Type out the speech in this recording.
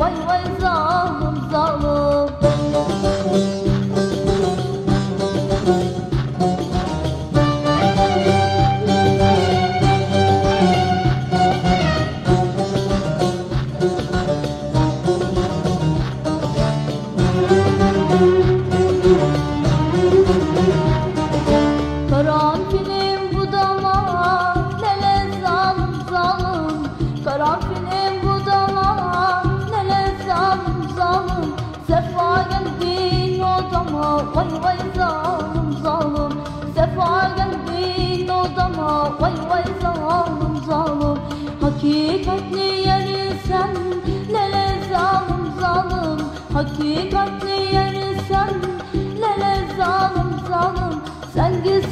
我以为是。var geldi odama Vay vay zalim zalim. Hakikatli yeri sen Lele zalim zalim. Hakikatli yeri sen Lele zalim zalim. Sen git